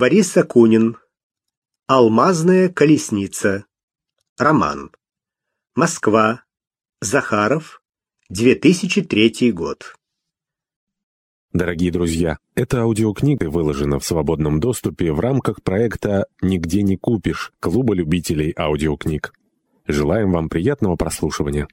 Борис Акунин. Алмазная колесница. Роман. Москва. Захаров. 2003 год. Дорогие друзья, эта аудиокнига выложена в свободном доступе в рамках проекта «Нигде не купишь» Клуба любителей аудиокниг. Желаем вам приятного прослушивания.